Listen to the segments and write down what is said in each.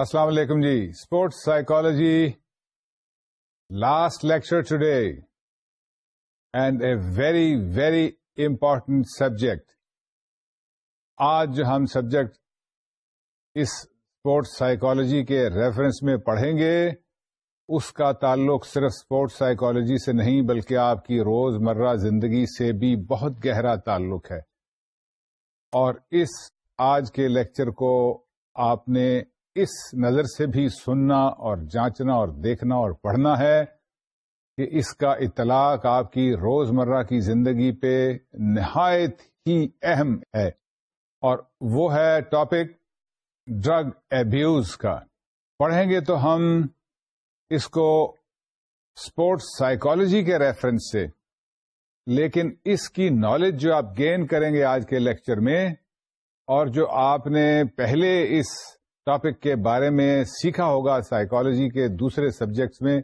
السلام علیکم جی sports psychology last lecture today and a very very important subject آج ہم سبجیکٹ اس اسپورٹس سائیکالوجی کے ریفرنس میں پڑھیں گے اس کا تعلق صرف اسپورٹس سائیکالوجی سے نہیں بلکہ آپ کی روز مرہ زندگی سے بھی بہت گہرا تعلق ہے اور اس آج کے لیکچر کو آپ نے اس نظر سے بھی سننا اور جانچنا اور دیکھنا اور پڑھنا ہے کہ اس کا اطلاق آپ کی روزمرہ کی زندگی پہ نہایت ہی اہم ہے اور وہ ہے ٹاپک ڈرگ ابیوز کا پڑھیں گے تو ہم اس کو اسپورٹس سائیکالوجی کے ریفرنس سے لیکن اس کی نالج جو آپ گین کریں گے آج کے لیکچر میں اور جو آپ نے پہلے اس ٹاپک کے بارے میں سیکھا ہوگا سائیکالوجی کے دوسرے سبجیکٹس میں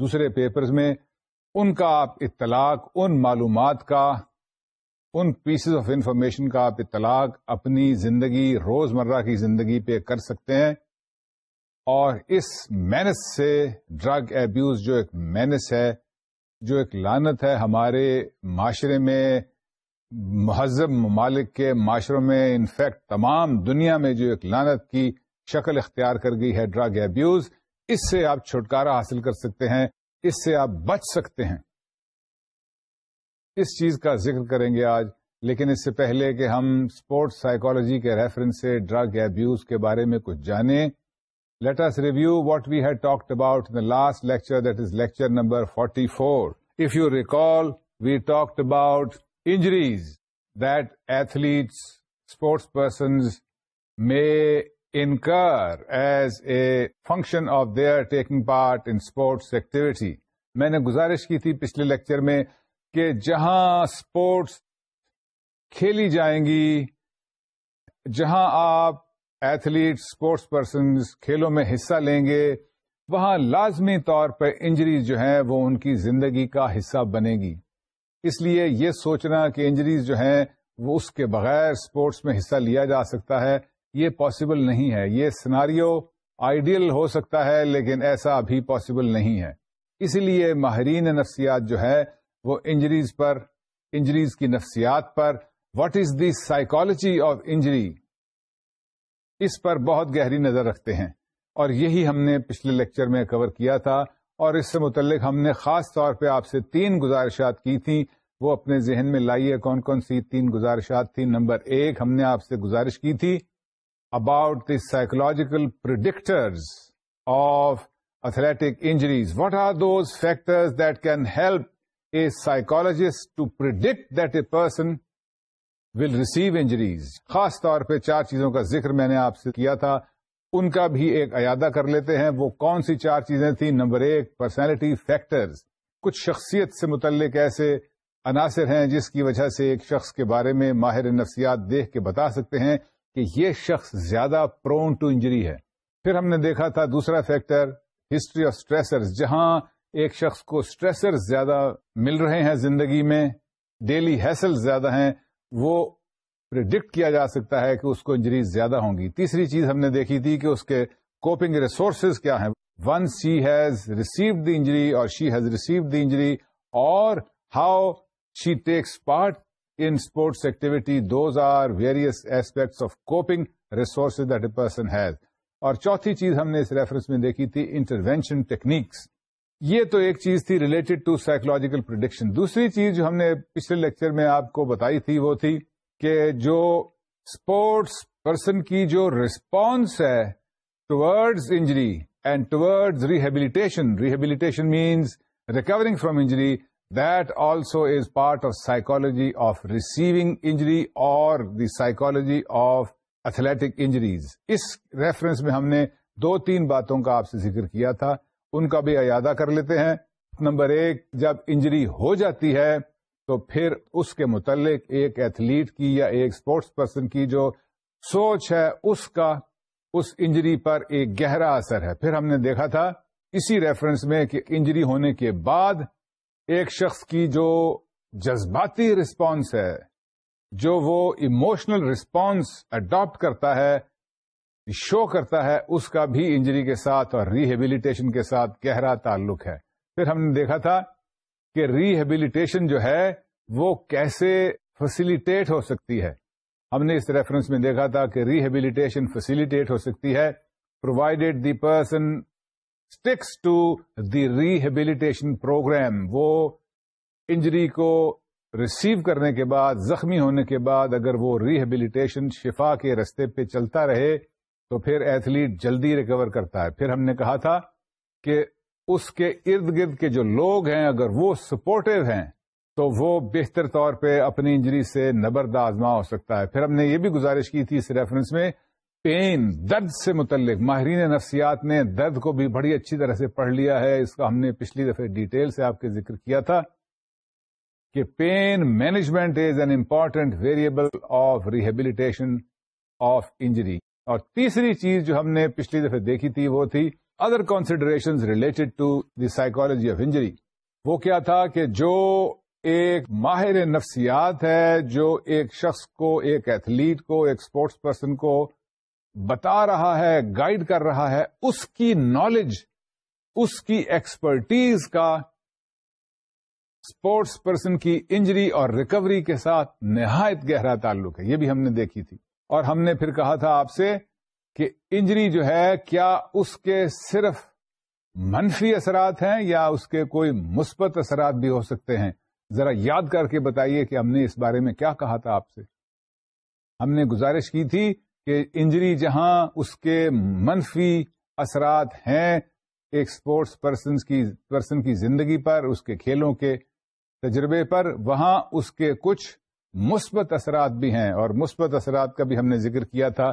دوسرے پیپرز میں ان کا آپ اطلاق ان معلومات کا ان پیسز آف انفارمیشن کا آپ اطلاق اپنی زندگی روز مرہ کی زندگی پہ کر سکتے ہیں اور اس مینس سے ڈرگ ایبیوز جو ایک مینس ہے جو ایک لانت ہے ہمارے معاشرے میں مہذب ممالک کے معاشروں میں انفیکٹ تمام دنیا میں جو ایک لانت کی شکل اختیار کر گئی ہے ڈرگ ابیوز اس سے آپ چھٹکارا حاصل کر سکتے ہیں اس سے آپ بچ سکتے ہیں اس چیز کا ذکر کریں گے آج لیکن اس سے پہلے کہ ہم اسپورٹس سائیکالوجی کے ریفرنس سے ڈرگ ایبیوز کے بارے میں کچھ جانیں let's review what we had talked about the last lecture that is lecture number forty four if you recall we talked about injuries that athletes sports persons میں incur as a function of their taking part in sports activity میں نے گزارش کی تھی پچھلے lecture میں کہ جہاں اسپورٹس کھیلی جائیں گی جہاں آپ ایتھلیٹ اسپورٹس پرسن کھیلوں میں حصہ لیں گے وہاں لازمی طور پر انجریز جو ہیں وہ ان کی زندگی کا حصہ بنے گی اس لیے یہ سوچنا کہ انجریز جو ہیں وہ اس کے بغیر اسپورٹس میں حصہ لیا جا سکتا ہے یہ پاسبل نہیں ہے یہ سناریو آئیڈیل ہو سکتا ہے لیکن ایسا ابھی پاسبل نہیں ہے اسی لیے ماہرین نفسیات جو ہے وہ انجریز پر انجریز کی نفسیات پر what is the psychology of injury اس پر بہت گہری نظر رکھتے ہیں اور یہی ہم نے پچھلے لیکچر میں کور کیا تھا اور اس سے متعلق ہم نے خاص طور پہ آپ سے تین گزارشات کی تھی وہ اپنے ذہن میں لائیے کون کون سی تین گزارشات تھیں نمبر ایک ہم نے آپ سے گزارش کی تھی about the psychological predictors of athletic injuries What are those factors that can help a psychologist to predict that a person will receive injuries خاص طور پہ چار چیزوں کا ذکر میں نے آپ سے کیا تھا ان کا بھی ایک ایادہ کر لیتے ہیں وہ کون سی چار چیزیں تھیں نمبر ایک پرسنالٹی فیکٹرز کچھ شخصیت سے متعلق ایسے عناصر ہیں جس کی وجہ سے ایک شخص کے بارے میں ماہر نفسیات دیکھ کے بتا سکتے ہیں کہ یہ شخص زیادہ پرون ٹو انجری ہے پھر ہم نے دیکھا تھا دوسرا فیکٹر ہسٹری آف اسٹریسر جہاں ایک شخص کو اسٹریسر زیادہ مل رہے ہیں زندگی میں ڈیلی ہیسل زیادہ ہیں وہ پرڈکٹ کیا جا سکتا ہے کہ اس کو انجریز زیادہ ہوں گی تیسری چیز ہم نے دیکھی تھی کہ اس کے کوپنگ ریسورسز کیا ہیں when she has received the injury اور she has received the injury اور how she takes part in sports activity, those are various aspects of coping resources that a person has. اور چوتھی چیز ہم نے اس reference میں دیکھی تھی انٹروینشن ٹیکنیکس یہ تو ایک چیز تھی ریلیٹڈ ٹو سائیکولوجیکل پرڈکشن دوسری چیز جو ہم نے پچھلے لیکچر میں آپ کو بتائی تھی وہ تھی کہ جو اسپورٹس پرسن کی جو ریسپانس ہے towards injury and towards rehabilitation rehabilitation means recovering from injury also is part of psychology of receiving injury اور the psychology of athletic injuries us reference میں ہم نے دو تین باتوں کا آپ سے ذکر کیا تھا ان کا بھی اعادہ کر لیتے ہیں نمبر ایک جب انجری ہو جاتی ہے تو پھر اس کے متعلق ایک ایتھلیٹ کی یا ایک اسپورٹس پرسن کی جو سوچ ہے اس کا اس انجری پر ایک گہرا اثر ہے پھر ہم نے دیکھا تھا اسی ریفرنس میں کہ انجری ہونے کے بعد ایک شخص کی جو جذباتی رسپانس ہے جو وہ ایموشنل رسپانس اڈاپٹ کرتا ہے شو کرتا ہے اس کا بھی انجری کے ساتھ اور ریہیبلیٹیشن کے ساتھ گہرا تعلق ہے پھر ہم نے دیکھا تھا کہ ریہیبلیٹیشن جو ہے وہ کیسے فیسیلیٹیٹ ہو سکتی ہے ہم نے اس ریفرنس میں دیکھا تھا کہ ریہیبلیٹیشن فیسیلیٹیٹ ہو سکتی ہے provided the person sticks to the rehabilitation program وہ انجری کو ریسیو کرنے کے بعد زخمی ہونے کے بعد اگر وہ ریہیبلیٹیشن شفا کے رستے پہ چلتا رہے تو پھر ایتھلیٹ جلدی ریکور کرتا ہے پھر ہم نے کہا تھا کہ اس کے ارد گرد کے جو لوگ ہیں اگر وہ سپورٹو ہیں تو وہ بہتر طور پہ اپنی انجری سے نبرد آزما ہو سکتا ہے پھر ہم نے یہ بھی گزارش کی تھی اس ریفرنس میں پین درد سے متعلق ماہرین نفسیات نے درد کو بھی بڑی اچھی طرح سے پڑھ لیا ہے اس کا ہم نے پچھلی دفعہ ڈیٹیل سے آپ کے ذکر کیا تھا کہ pain management is an important variable of rehabilitation of injury اور تیسری چیز جو ہم نے پچھلی دفعہ دیکھی تھی وہ تھی other consideration related to the psychology of injury وہ کیا تھا کہ جو ایک ماہر نفسیات ہے جو ایک شخص کو ایک ایتھلیٹ کو ایک اسپورٹس پرسن کو بتا رہا ہے گائڈ کر رہا ہے اس کی نالج اس کی ایکسپرٹیز کا اسپورٹس پرسن کی انجری اور ریکوری کے ساتھ نہایت گہرا تعلق ہے یہ بھی ہم نے دیکھی تھی اور ہم نے پھر کہا تھا آپ سے کہ انجری جو ہے کیا اس کے صرف منفی اثرات ہیں یا اس کے کوئی مثبت اثرات بھی ہو سکتے ہیں ذرا یاد کر کے بتائیے کہ ہم نے اس بارے میں کیا کہا تھا آپ سے ہم نے گزارش کی تھی کہ انجری جہاں اس کے منفی اثرات ہیں ایک اسپورٹس پرسن کی پرسن کی زندگی پر اس کے کھیلوں کے تجربے پر وہاں اس کے کچھ مثبت اثرات بھی ہیں اور مثبت اثرات کا بھی ہم نے ذکر کیا تھا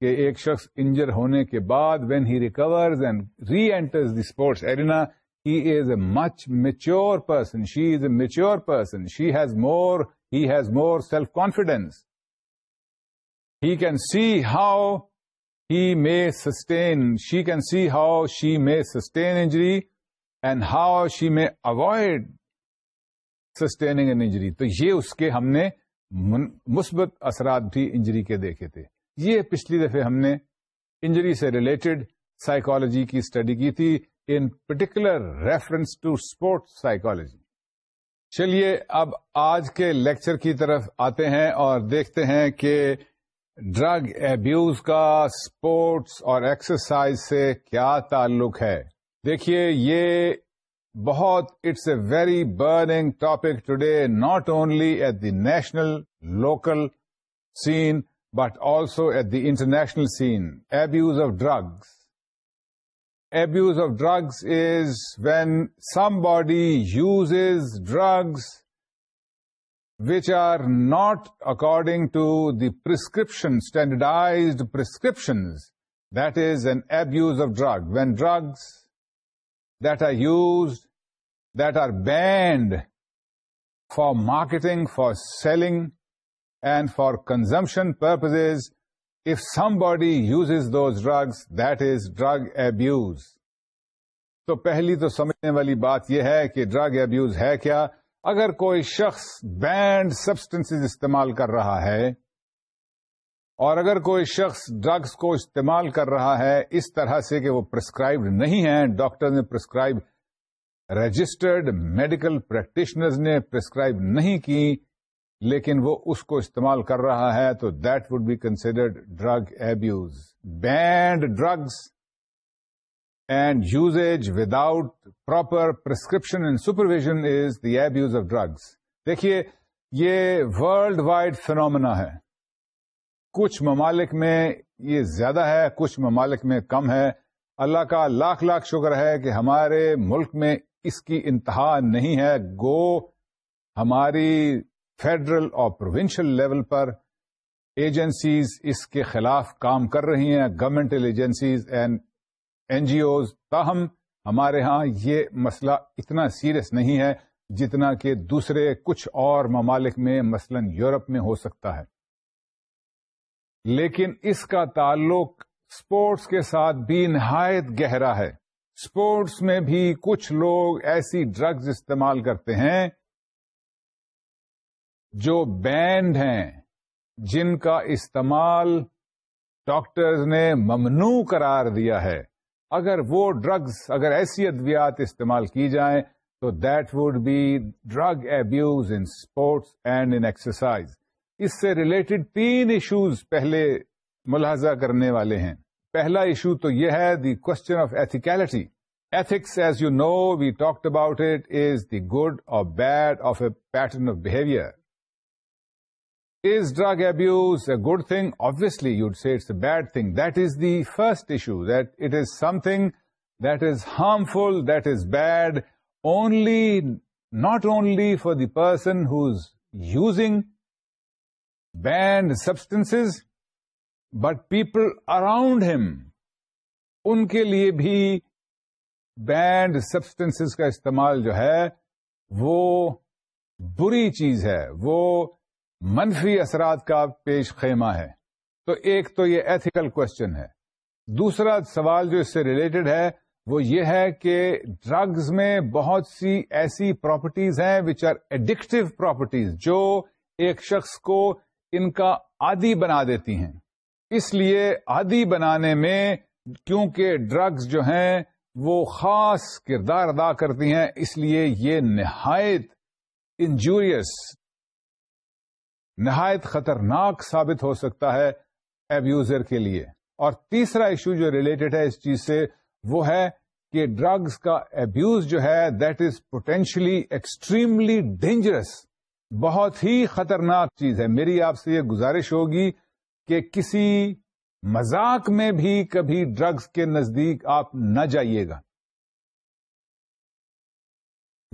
کہ ایک شخص انجر ہونے کے بعد when he recovers and reenters the sports arena he is a much mature person she is a mature person she has more he has more self confidence He can see how he may sustain, she can see how she may sustain injury and how she may avoid sustaining an injury تو یہ اس کے ہم نے مثبت اثرات بھی injury کے دیکھے تھے یہ پچھلی دفعہ ہم نے انجری سے ریلیٹڈ سائیکالوجی کی اسٹڈی کی تھی in particular reference to sport psychology چلیے اب آج کے لیکچر کی طرف آتے ہیں اور دیکھتے ہیں کہ ڈرگ ایبیوز کا اسپورٹس اور ایکسرسائز سے کیا تعلق ہے دیکھیے یہ بہت it's a very burning topic today not only at the national local scene but also at the international scene abuse of drugs abuse of drugs is when somebody uses drugs which are not according to the prescription standardized prescriptions that is an abuse of drug when drugs that are used that are banned for marketing for selling and for consumption purpose if somebody uses those drugs that is drug abuse تو پہلی تو سمجھنے والی بات یہ ہے کہ drug abuse ہے کیا اگر کوئی شخص بینڈ سبسٹینس استعمال کر رہا ہے اور اگر کوئی شخص ڈرگس کو استعمال کر رہا ہے اس طرح سے کہ وہ پرسکرائبڈ نہیں ہے ڈاکٹر نے پرسکرائب رجسٹرڈ میڈیکل پریکٹیشنرز نے پرسکرائب نہیں کی لیکن وہ اس کو استعمال کر رہا ہے تو that would be considered drug abuse banned drugs and usage without proper prescription and supervision is the abuse of drugs دیکھیے یہ ورلڈ وائڈ فنومنا ہے کچھ ممالک میں یہ زیادہ ہے کچھ ممالک میں کم ہے اللہ کا لاکھ لاکھ شکر ہے کہ ہمارے ملک میں اس کی انتہا نہیں ہے گو ہماری فیڈرل اور پروونشل لیول پر ایجنسیز اس کے خلاف کام کر رہی ہیں government agencies and N G Os تاہم ہمارے ہاں یہ مسئلہ اتنا سیریس نہیں ہے جتنا کہ دوسرے کچھ اور ممالک میں مثلا یورپ میں ہو سکتا ہے لیکن اس کا تعلق اسپورٹس کے ساتھ بھی نہایت گہرا ہے اسپورٹس میں بھی کچھ لوگ ایسی ڈرگز استعمال کرتے ہیں جو بینڈ ہیں جن کا استعمال ڈاکٹرز نے ممنوع قرار دیا ہے اگر وہ ڈرگز اگر ایسی ادویات استعمال کی جائیں تو that would be drug abuse in sports and in exercise اس سے ریلیٹڈ تین ایشوز پہلے ملاحظہ کرنے والے ہیں پہلا ایشو تو یہ ہے the question of ethicality ethics as you know we talked about it is the good اور bad of a pattern of behaviour drug abuse a good thing thing? You'd you'd a bad thing that is the is issue that it is something that is harmful that is bad only not only for the person person who's using banned substances, but people around him ان کے لیے بھی banned substance کا استعمال جو ہے وہ بری چیز ہے وہ منفی اثرات کا پیش خیمہ ہے تو ایک تو یہ ایتھیکل کوشچن ہے دوسرا سوال جو اس سے ریلیٹڈ ہے وہ یہ ہے کہ ڈرگز میں بہت سی ایسی پراپرٹیز ہیں وچ آر ایڈکٹیو پراپرٹیز جو ایک شخص کو ان کا عادی بنا دیتی ہیں اس لیے عادی بنانے میں کیونکہ ڈرگز جو ہیں وہ خاص کردار ادا کرتی ہیں اس لیے یہ نہایت انجوریس نہایت خطرناک ثابت ہو سکتا ہے ایبیوزر کے لیے اور تیسرا ایشو جو ریلیٹڈ ہے اس چیز سے وہ ہے کہ ڈرگز کا ایبیوز جو ہے that is potentially extremely dangerous بہت ہی خطرناک چیز ہے میری آپ سے یہ گزارش ہوگی کہ کسی مذاق میں بھی کبھی ڈرگز کے نزدیک آپ نہ جائیے گا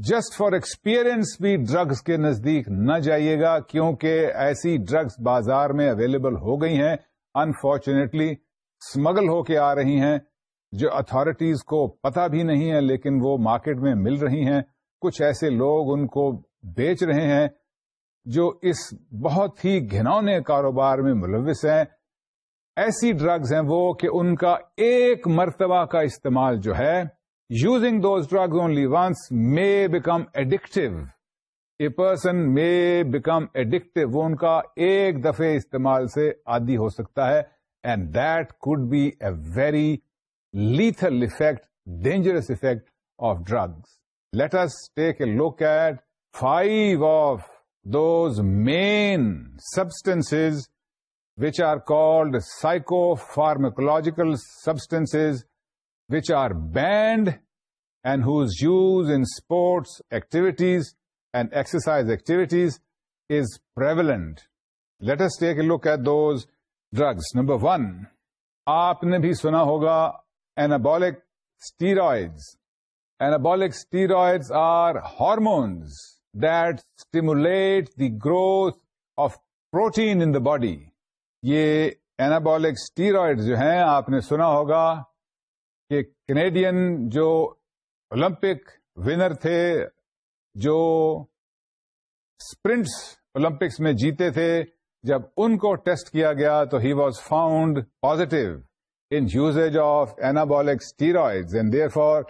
جسٹ فار ایکسپیرئنس بھی ڈرگز کے نزدیک نہ جائیے گا کیونکہ ایسی ڈرگز بازار میں اویلیبل ہو گئی ہیں انفارچونیٹلی اسمگل ہو کے آ رہی ہیں جو اتارٹیز کو پتہ بھی نہیں ہے لیکن وہ مارکیٹ میں مل رہی ہیں کچھ ایسے لوگ ان کو بیچ رہے ہیں جو اس بہت ہی گھنونے کاروبار میں ملوث ہیں ایسی ڈرگز ہیں وہ کہ ان کا ایک مرتبہ کا استعمال جو ہے using those drugs only once may become addict a person may become addict وہ ان کا ایک دفع استعمال سے آدی ہو سکتا ہے and did be a very little effect dangerous effect of drugs let's take a look at five of those main substance which are called psychopharmacological substance which are banned and his use in sports activities and exercise activities is prevalent let's look at those drugs number one آپ نے بھی سنا ہوگا anabolic steroids anabolic steroids are hormones that stimulate the growth of protein in the body یہ anabolic steroid جو ہیں آپ نے سنا ہوگا کہ کینیڈین جو اولمپک ونر تھے جو اسپرنٹس اولمپکس میں جیتے تھے جب ان کو ٹیسٹ کیا گیا تو he was found positive in usage of anabolic steroid and therefore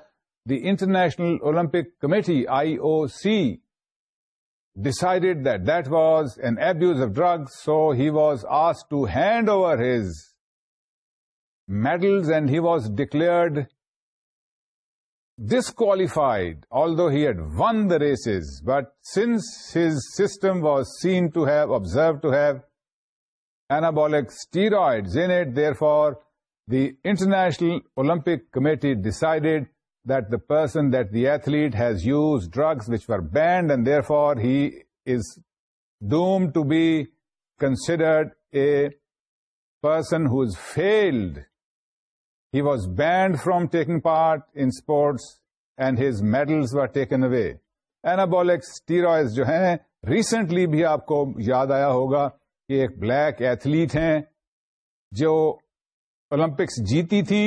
the International Olympic Committee I O C decided that that was an abuse of drug so he was as to hand over his medals, and he was declared disqualified, although he had won the races. But since his system was seen to have, observed to have anabolic steroids in it, therefore the International Olympic Committee decided that the person, that the athlete has used drugs which were banned, and therefore he is doomed to be considered a person who has failed he was banned from taking part in its and his medals are taken away anabolic جو ہیں recently بھی آپ کو یاد آیا ہوگا کہ ایک بلیک ایتھلیٹ ہیں جو اولمپکس جیتی تھی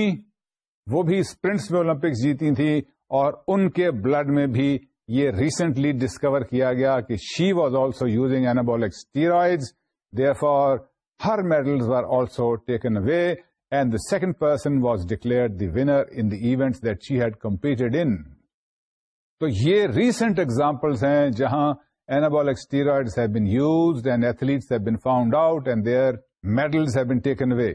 وہ بھی اسپرنٹس میں اولمپکس جیتی تھی اور ان کے بلڈ میں بھی یہ ریسنٹلی ڈسکور کیا گیا کہ she was also using anabolic steroid therefore her medals are also taken away and the second person was declared the winner in the event that she had competed in recent examples ہیں جہاں anabolic steroids have been used and athletes have been found out and their medals have been taken away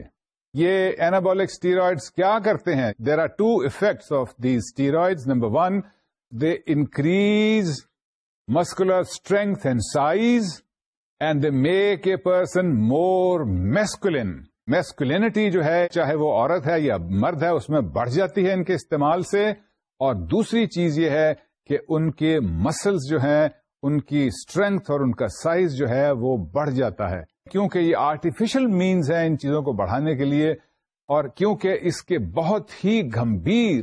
یہ anabolic steroids کیا کرتے ہیں there are two effects of these steroids number one they increase muscular strength and size and they make a person more masculine masculinity جو ہے چاہے وہ عورت ہے یا مرد ہے اس میں بڑھ جاتی ہے ان کے استعمال سے اور دوسری چیز یہ ہے کہ ان کے مسلس جو ہیں ان کی اسٹرینتھ اور ان کا سائز جو ہے وہ بڑھ جاتا ہے کیونکہ یہ آرٹیفیشل مینز ہیں ان چیزوں کو بڑھانے کے لیے اور کیونکہ اس کے بہت ہی گمبھیر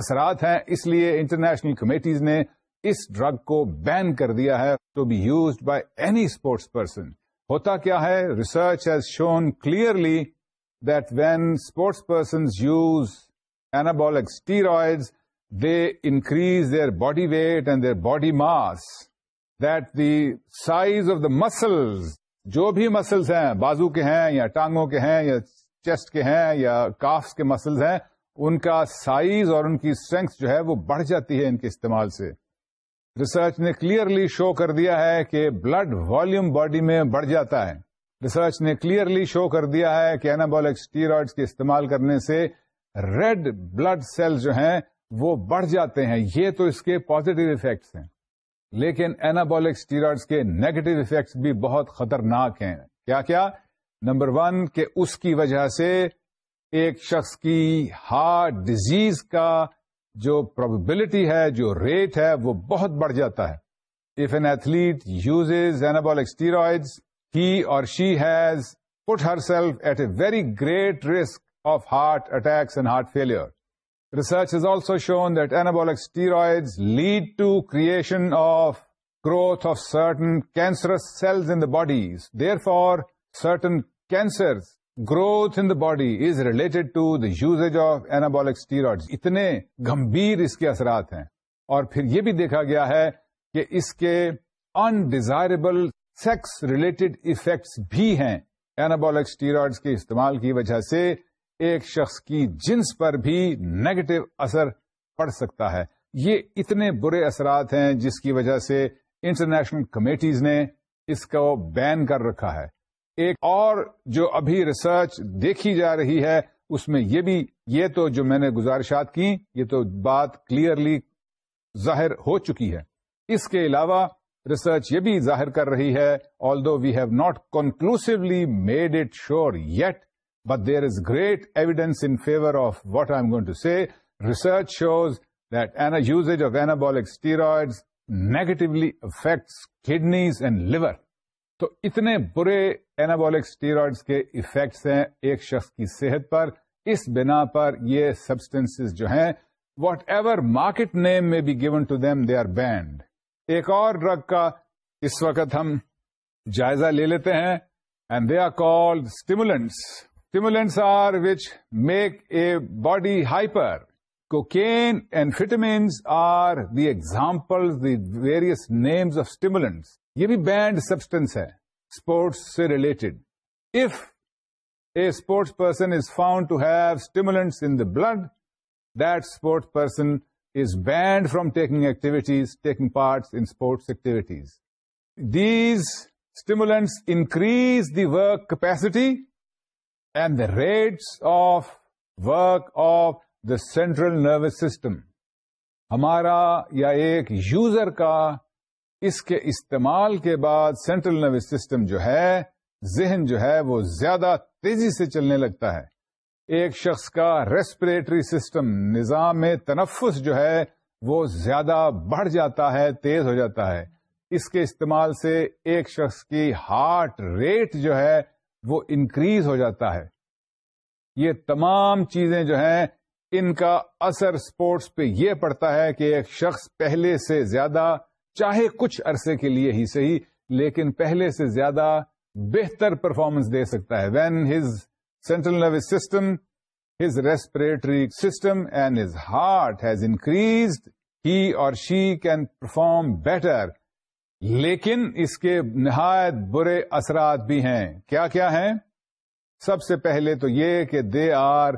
اثرات ہیں اس لیے انٹرنیشنل کمیٹیز نے اس ڈرگ کو بین کر دیا ہے to be used by any sports person ہوتا کیا ہے research has shown clearly that when sports persons use anabolic steroids they increase their body weight and their body mass that the size of the muscles جو بھی muscles ہیں بازو کے ہیں یا ٹانگوں کے ہیں یا چیسٹ کے ہیں یا کافس کے مسلز ہیں ان کا سائز اور ان کی اسٹرینگ جو ہے وہ بڑھ جاتی ہے ان کے استعمال سے ریسرچ نے کلیئرلی شو کر دیا ہے کہ بلڈ والیوم باڈی میں بڑھ جاتا ہے ریسرچ نے کلیئرلی شو کر دیا ہے کہ اینابولک اسٹیرائڈس کے استعمال کرنے سے ریڈ بلڈ سیل جو ہیں وہ بڑھ جاتے ہیں یہ تو اس کے پوزیٹو افیکٹس ہیں لیکن اینابولک اسٹیرائڈس کے نیگیٹو افیکٹس بھی بہت خطرناک ہیں کیا کیا نمبر ون کہ اس کی وجہ سے ایک شخص کی ہارٹ ڈیزیز کا جو پروبیبلٹی ہے جو ریٹ ہے وہ بہت بڑھ جاتا ہے if an athlete use anabolic steroid he or she has put her self at a very great risk of heart attacks and heart fail research is also shown that anabolic steroids lead to creation of growth of certain cancerous cells in the bodies therefore certain cancers growth in the body is related to the use of anabolic steroid اتنے گمبھیر اس کے اثرات ہیں اور پھر یہ بھی دیکھا گیا ہے کہ اس کے انڈیزائربل سیکس ریلیٹڈ افیکٹس بھی ہیں اینابولک اسٹیرائڈ کے استعمال کی وجہ سے ایک شخص کی جنس پر بھی نیگیٹو اثر پڑ سکتا ہے یہ اتنے برے اثرات ہیں جس کی وجہ سے انٹرنیشنل کمیٹیز نے اس کو بین کر رکھا ہے ایک اور جو ابھی ریسرچ دیکھی جا رہی ہے اس میں یہ بھی یہ تو جو میں نے گزارشات کی یہ تو بات کلیئرلی ظاہر ہو چکی ہے اس کے علاوہ ریسرچ یہ بھی ظاہر کر رہی ہے although we have not conclusively made it sure yet but there is great evidence in favour of what I am going to see research shows that an use of anabolic steroid negatively affects kidneys and liver تو اتنے برے anabolic اسٹیروڈ کے effects ہیں ایک شخص کی صحت پر اس بنا پر یہ سبسٹینس جو ہیں واٹ ایور مارکیٹ نیم میں be given to them they are banned ایک اور ڈرگ کا اس وقت ہم جائزہ لے لیتے ہیں and they are called stimulants stimulants are which make a body hyper cocaine and amphetamines are the example the various names of stimulants یہ بھی بینڈ سبسٹینس ہے اسپورٹس سے related if a sports person is found to have stimulants in the blood that sports person is banned from taking activities taking parts in sports activities these stimulants increase the work capacity and the rates of work of the central nervous system ہمارا یا ایک user کا اس کے استعمال کے بعد central nervous system جو ہے ذہن جو ہے وہ زیادہ تیزی سے چلنے لگتا ہے ایک شخص کا ریسپریٹری سسٹم نظام میں تنفس جو ہے وہ زیادہ بڑھ جاتا ہے تیز ہو جاتا ہے اس کے استعمال سے ایک شخص کی ہارٹ ریٹ جو ہے وہ انکریز ہو جاتا ہے یہ تمام چیزیں جو ہیں ان کا اثر سپورٹس پہ یہ پڑتا ہے کہ ایک شخص پہلے سے زیادہ چاہے کچھ عرصے کے لیے ہی صحیح لیکن پہلے سے زیادہ بہتر پرفارمنس دے سکتا ہے when his central nervous system his respiratory system and his heart has increased he or she can perform better لیکن اس کے نہایت برے اثرات بھی ہیں کیا کیا ہیں سب سے پہلے تو یہ کہ they are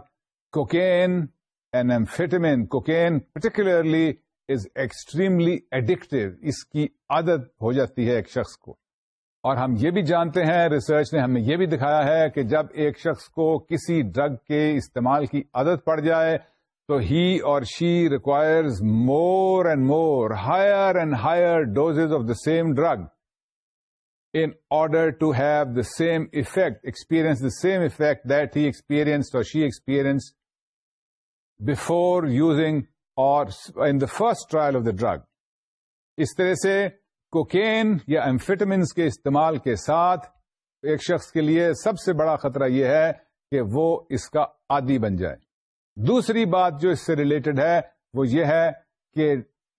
cocaine amphetamine cocaine particularly is extremely addictive اس کی عادت ہو جاتی ہے ایک شخص کو اور ہم یہ بھی جانتے ہیں ریسرچ نے ہمیں یہ بھی دکھایا ہے کہ جب ایک شخص کو کسی ڈرگ کے استعمال کی عادت پڑ جائے تو he or she requires more and more higher and higher doses of the same drug in order to have the same effect experience the same effect that he experience or she experience before using or in the first trial of the drug اس طرح سے cocaine یا ایمفیٹامنس کے استعمال کے ساتھ ایک شخص کے لیے سب سے بڑا خطرہ یہ ہے کہ وہ اس کا عادی بن جائے دوسری بات جو اس سے ریلیٹڈ ہے وہ یہ ہے کہ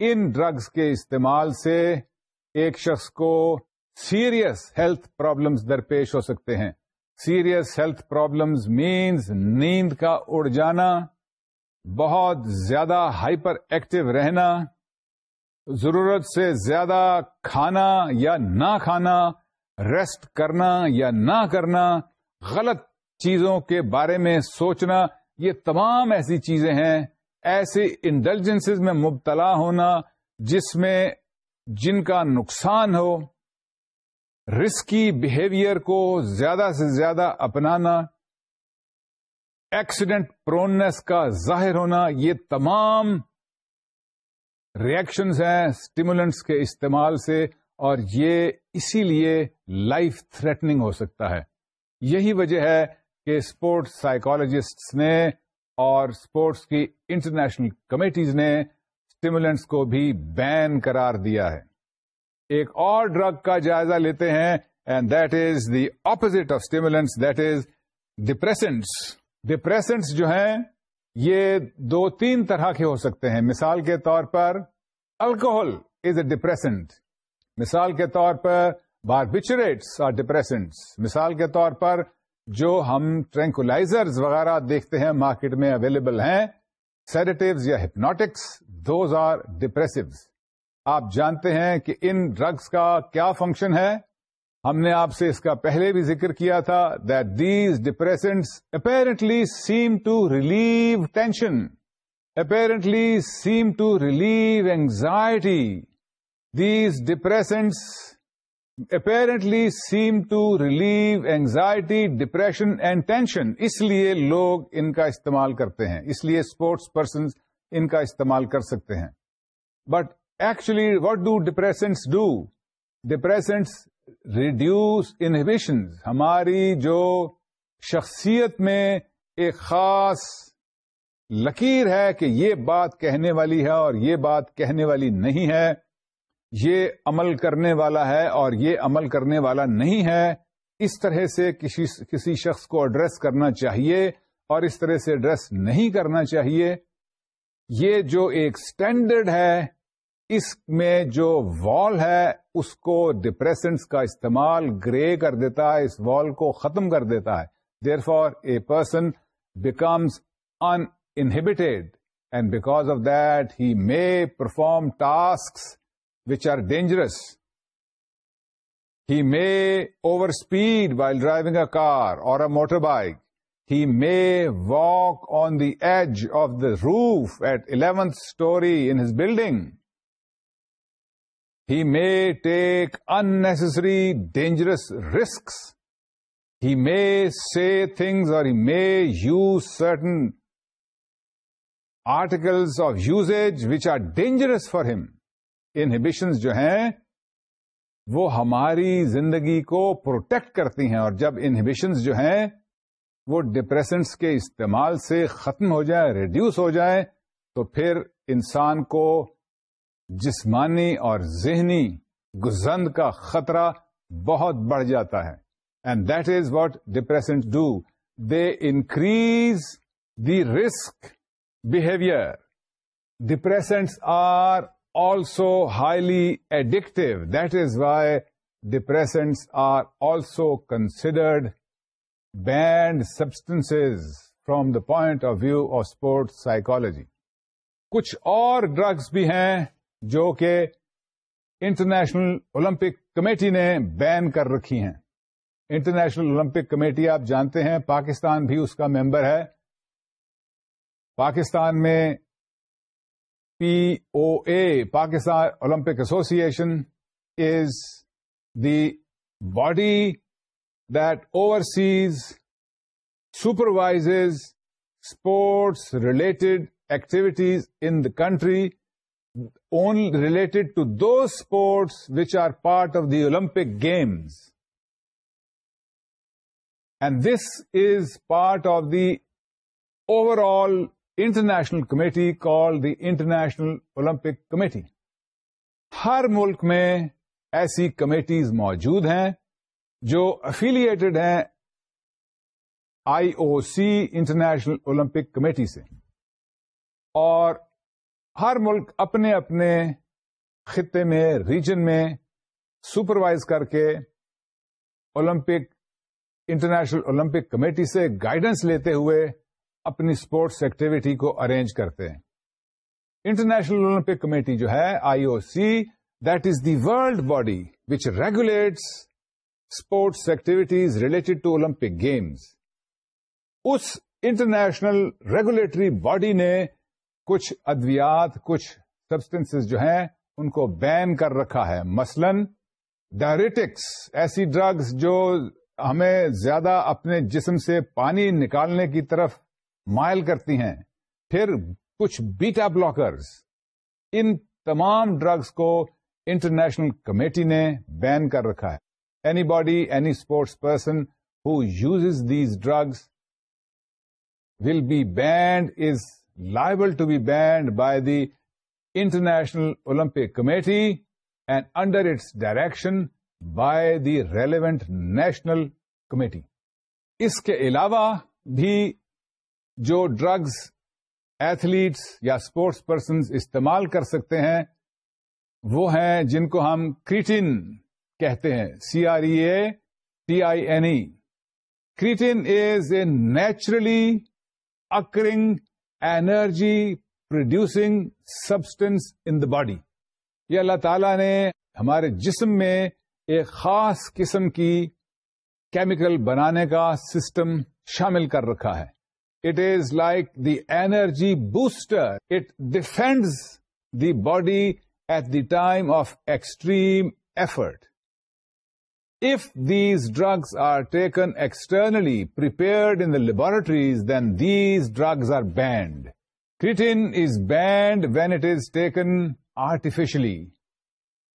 ان ڈرگس کے استعمال سے ایک شخص کو سیریس ہیلتھ پرابلمس درپیش ہو سکتے ہیں سیریس ہیلتھ پرابلمز مینز نیند کا اڑ جانا بہت زیادہ ہائپر ایکٹیو رہنا ضرورت سے زیادہ کھانا یا نہ کھانا ریسٹ کرنا یا نہ کرنا غلط چیزوں کے بارے میں سوچنا یہ تمام ایسی چیزیں ہیں ایسے انٹلیجنس میں مبتلا ہونا جس میں جن کا نقصان ہو رسکی بہیویئر کو زیادہ سے زیادہ اپنانا ایکسیڈنٹ پرونس کا ظاہر ہونا یہ تمام ریئیکشنز ہیں اسٹیمولینٹس کے استعمال سے اور یہ اسی لیے لائف تھریٹنگ ہو سکتا ہے یہی وجہ ہے کہ اسپورٹس سائیکالوجسٹ نے اور اسپورٹس کی انٹرنیشنل کمیٹیز نے اسٹیمولینٹس کو بھی بین قرار دیا ہے ایک اور ڈرگ کا جائزہ لیتے ہیں and that is the opposite of stimulants that is depressants depressants جو ہیں یہ دو تین طرح کے ہو سکتے ہیں مثال کے طور پر الکوہل از اے ڈپریسنٹ مثال کے طور پر باربیچریٹس آر ڈپریسنٹس مثال کے طور پر جو ہم ٹرینکولازرز وغیرہ دیکھتے ہیں مارکیٹ میں اویلیبل ہیں سیڈیٹیوز یا ہپناٹکس دوز آر ڈپریسوز آپ جانتے ہیں کہ ان ڈرگس کا کیا فنکشن ہے ہم نے آپ سے اس کا پہلے بھی ذکر کیا تھا that these depressants apparently seem to relieve tension apparently seem to relieve anxiety these depressants apparently seem to relieve anxiety depression and tension اس لیے لوگ ان کا استعمال کرتے ہیں اس لیے اسپورٹس پرسن ان کا استعمال کر سکتے ہیں but actually what do depressants do depressants reduce inhibition ہماری جو شخصیت میں ایک خاص لکیر ہے کہ یہ بات کہنے والی ہے اور یہ بات کہنے والی نہیں ہے یہ عمل کرنے والا ہے اور یہ عمل کرنے والا نہیں ہے اس طرح سے کسی شخص کو ایڈریس کرنا چاہیے اور اس طرح سے ایڈریس نہیں کرنا چاہیے یہ جو ایک اسٹینڈرڈ ہے اس میں جو وال ہے اس کو ڈپریسنٹس کا استعمال گرے کر دیتا ہے اس وال کو ختم کر دیتا ہے therefore a person becomes uninhibited and because of that he may perform task which are dangerous he may over speed while driving a car or a motor bike he may walk on the edge of the roof at eleventh storey in his building he may take unnecessary dangerous risks. He may see things or he may use certain articles of usage which are dangerous for ہم inhibitions جو ہیں وہ ہماری زندگی کو protect کرتی ہیں اور جب انہیبیشنز جو ہیں وہ ڈپریسنٹس کے استعمال سے ختم ہو جائیں ریڈیوس ہو جائیں تو پھر انسان کو جسمانی اور ذہنی گزند کا خطرہ بہت بڑھ جاتا ہے and that is what depressant do they increase the risk behaviour depressant are also highly addictive that is why depressants are also considered banned substance from the point of view of sports psychology کچھ اور drugs بھی ہیں جو کہ international Olympic committee نے ban کر رکھی ہیں انٹرنیشنل اولمپک کمیٹی آپ جانتے ہیں پاکستان بھی اس کا ممبر ہے پاکستان میں پی او اے Pakistan Olympic Association is the body that oversees supervise sports related activities in the country on related to those sports which are part of the Olympic games and this is part of the overall international committee call the International Olympic Committee ہر ملک میں ایسی committees موجود ہیں جو affiliated ہیں I O C international Olympic committee سے اور ہر ملک اپنے اپنے خطے میں ریجن میں سپروائز کر کے اولمپک انٹرنیشنل اولمپک کمیٹی سے گائیڈنس لیتے ہوئے اپنی اسپورٹس ایکٹیویٹی کو ارینج کرتے ہیں انٹرنیشنل اولمپک کمیٹی جو ہے I O C that is the world body which regulates sports activities related to Olympic games us international regulatory body نے کچھ ادویات کچھ سبسٹینس جو ہیں ان کو بین کر رکھا ہے مثلا ڈائریٹکس ایسی ڈرگس جو ہمیں زیادہ اپنے جسم سے پانی نکالنے کی طرف مائل کرتی ہیں پھر کچھ بیٹا بلاکرز ان تمام ڈرگس کو انٹرنیشنل کمیٹی نے بین کر رکھا ہے anybody any sports person who uses these drugs will be banned as liable to be banned by the International Olympic Committee and under its direction by the relevant national committee. اس کے علاوہ بھی جو drugs athletes یا sports persons استعمال کر سکتے ہیں وہ ہیں جن کو ہم کریٹن کہتے ہیں C R E A T I N E creatine is a naturally occurring energy producing substance in the body یہ اللہ تعالیٰ نے ہمارے جسم میں ایک خاص قسم کی کیمیکل بنانے کا سسٹم شامل کر رکھا ہے it is like the energy booster it defends the body at the time of extreme effort if these drugs are taken externally prepared in the laboratories, then these drugs are banned. Creatine is banned when it is taken artificially.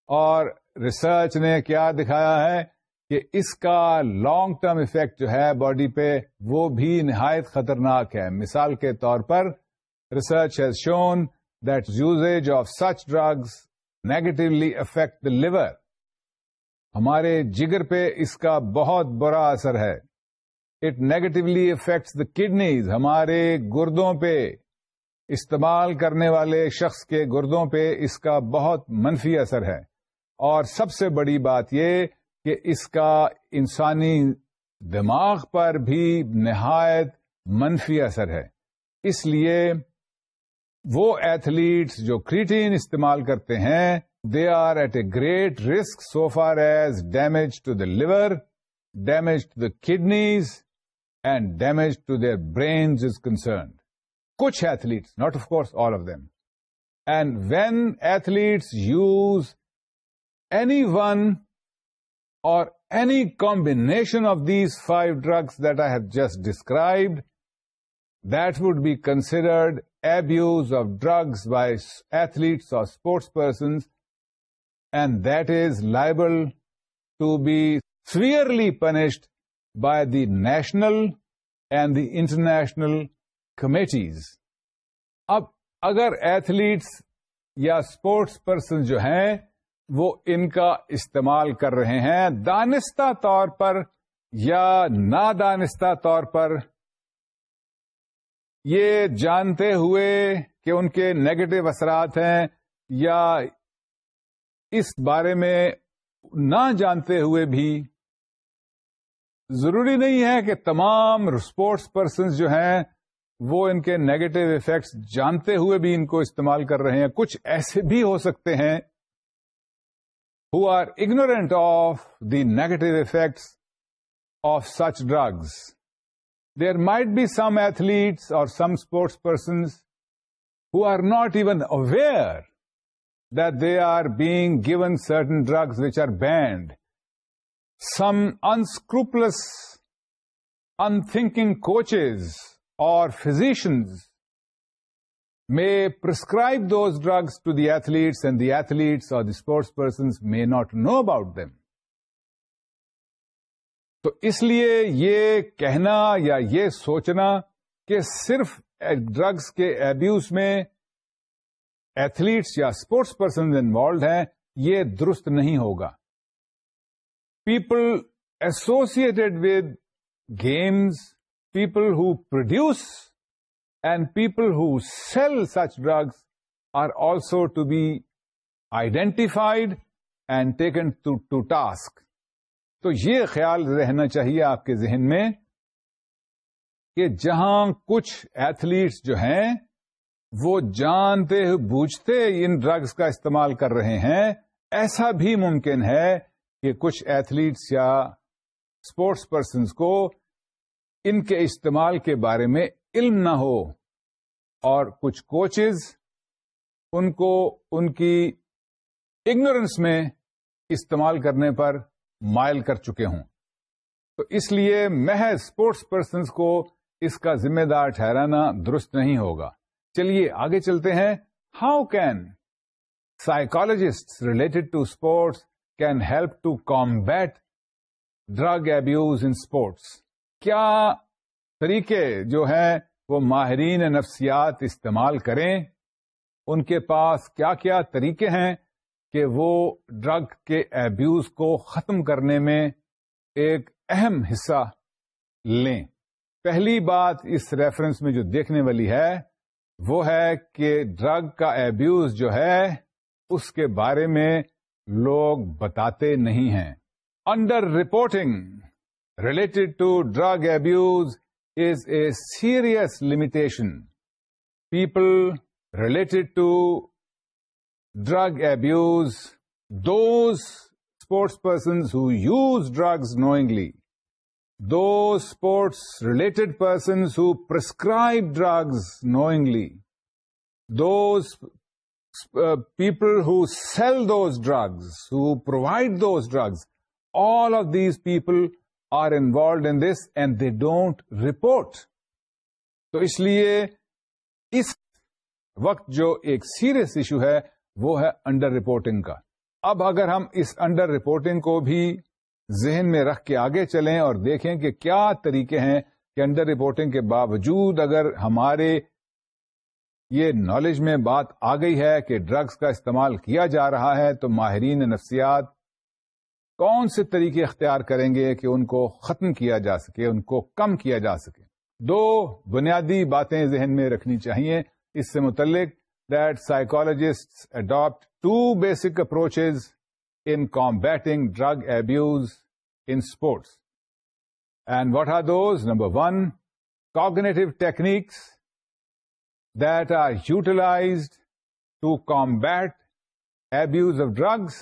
اور research نے کیا دکھایا ہے کہ اس کا long term effect جو ہے باڈی پہ وہ بھی نہایت خطرناک ہے مثال کے طور پر research has shown that usage of such drugs negatively affect the liver ہمارے جگر پہ اس کا بہت برا اثر ہے it negatively affects the kidneys ہمارے گردوں پہ استعمال کرنے والے شخص کے گردوں پہ اس کا بہت منفی اثر ہے اور سب سے بڑی بات یہ کہ اس کا انسانی دماغ پر بھی نہایت منفی اثر ہے اس لیے وہ ایتھلیٹس جو کریٹین استعمال کرتے ہیں they are at a great risk so far as damage to the liver, damage to the kidneys, and damage to their brains is concerned. Kuch athletes, not of course all of them. And when athletes use any one or any combination of these 5 drugs that I have just described, that would be considered abuse of drugs by athletes or sportspersons and that is liable to be severely punished by the national and the international committees اب اگر athletes یا sports person جو ہیں وہ ان کا استعمال کر رہے ہیں دانستہ طور پر یا نادانستہ طور پر یہ جانتے ہوئے کہ ان کے نیگیٹو اثرات ہیں یا اس بارے میں نہ جانتے ہوئے بھی ضروری نہیں ہے کہ تمام اسپورٹس پرسنس جو ہیں وہ ان کے نیگیٹو افیکٹس جانتے ہوئے بھی ان کو استعمال کر رہے ہیں کچھ ایسے بھی ہو سکتے ہیں who are ignorant of the negative effects of such drugs There might might be some athletes or some sports persons who are not even aware that they are certain drugs which are banned some unscrupulous unthinking coaches or physicians may prescribe those drugs to the athletes and the athletes or the sports persons may not know about them. تو اس لیے یہ کہنا یا یہ سوچنا کہ صرف ڈرگس کے ایبیوز میں ایتھلیٹس یا اسپورٹس پرسن انوالوڈ ہیں یہ درست نہیں ہوگا people associated with games people who produce and people who sell such drugs are also to be identified and taken to task تو یہ خیال رہنا چاہیے آپ کے ذہن میں کہ جہاں کچھ ایتھلیٹس جو ہیں وہ جانتے بوجھتے ان ڈرگس کا استعمال کر رہے ہیں ایسا بھی ممکن ہے کہ کچھ ایتھلیٹس یا اسپورٹس پرسنس کو ان کے استعمال کے بارے میں علم نہ ہو اور کچھ کوچز ان کو ان کی اگنورینس میں استعمال کرنے پر مائل کر چکے ہوں تو اس لیے محض اسپورٹس پرسنس کو اس کا ذمہ دار ٹھہرانا درست نہیں ہوگا چلیے آگے چلتے ہیں how can psychologist related to sports can help to combat drug abuse in sports کیا طریقے جو ہیں وہ ماہرین نفسیات استعمال کریں ان کے پاس کیا کیا طریقے ہیں کہ وہ ڈرگ کے ایبیوز کو ختم کرنے میں ایک اہم حصہ لیں پہلی بات اس ریفرنس میں جو دیکھنے والی ہے وہ ہے کہ ڈرگ کا ایبیوز جو ہے اس کے بارے میں لوگ بتاتے نہیں ہیں under reporting related to drug abuse is a serious limitation people related to drug abuse those sports persons who use drugs knowingly those sports related persons who prescribe drugs knowingly those people who sell those drugs who buy those drugs all of these people are involved in this and they don't report تو اس لیے اس وقت جو ایک serious issue ہے وہ ہے انڈر رپورٹنگ کا اب اگر ہم اس انڈر رپورٹنگ کو بھی ذہن میں رکھ کے آگے چلیں اور دیکھیں کہ کیا طریقے ہیں کہ انڈر رپورٹنگ کے باوجود اگر ہمارے یہ نالج میں بات آ گئی ہے کہ ڈرگز کا استعمال کیا جا رہا ہے تو ماہرین نفسیات کون سے طریقے اختیار کریں گے کہ ان کو ختم کیا جا سکے ان کو کم کیا جا سکے دو بنیادی باتیں ذہن میں رکھنی چاہیے اس سے متعلق that psychologist adapt to basic approaches in combating drug abuse sports and what are those number one cognitive techniques they're utilize to combat abuse of drugs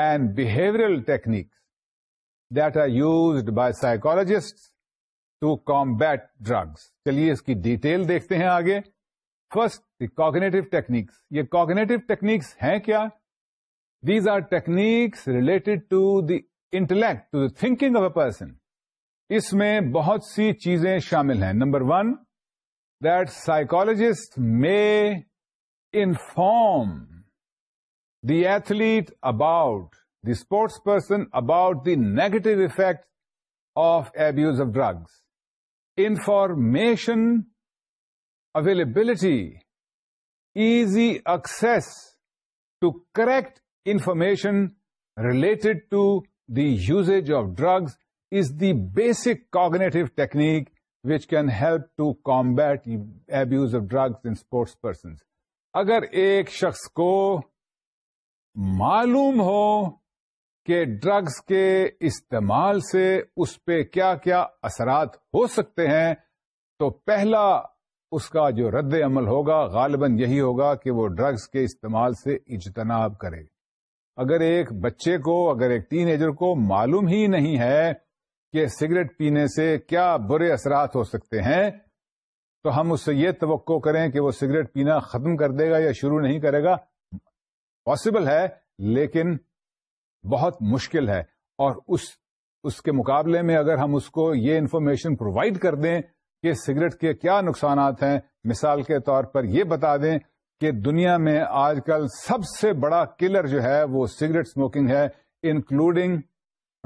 and behaviour techniques they're use by psychologist to combat drugs چلیے اس کی detail دیکھتے ہیں آگے first the cognitive techniques یہ cognitive techniques ہیں کیا these are techniques related to the intellect to the thinking of a person اس میں بہت سی چیزیں شامل ہیں number one that psychologist may inform the athlete about the sports person about the negative effect of abuse of drugs information availability easy access to correct information related to the usage of drugs is the basic cognitive technique which can help to combat abuse of drugs in sports persons اگر ایک شخص کو معلوم ہو کہ drugs کے استعمال سے اس پہ کیا کیا اثرات ہو سکتے ہیں تو پہلا اس کا جو رد عمل ہوگا غالباً یہی ہوگا کہ وہ ڈرگز کے استعمال سے اجتناب کرے گا اگر ایک بچے کو اگر ایک ٹین ایجر کو معلوم ہی نہیں ہے کہ سگریٹ پینے سے کیا برے اثرات ہو سکتے ہیں تو ہم اس سے یہ توقع کریں کہ وہ سگریٹ پینا ختم کر دے گا یا شروع نہیں کرے گا پاسبل ہے لیکن بہت مشکل ہے اور اس اس کے مقابلے میں اگر ہم اس کو یہ انفارمیشن پرووائڈ کر دیں کہ سگریٹ کے کیا نقصانات ہیں مثال کے طور پر یہ بتا دیں کہ دنیا میں آج کل سب سے بڑا کلر جو ہے وہ سگریٹ اسموکنگ ہے including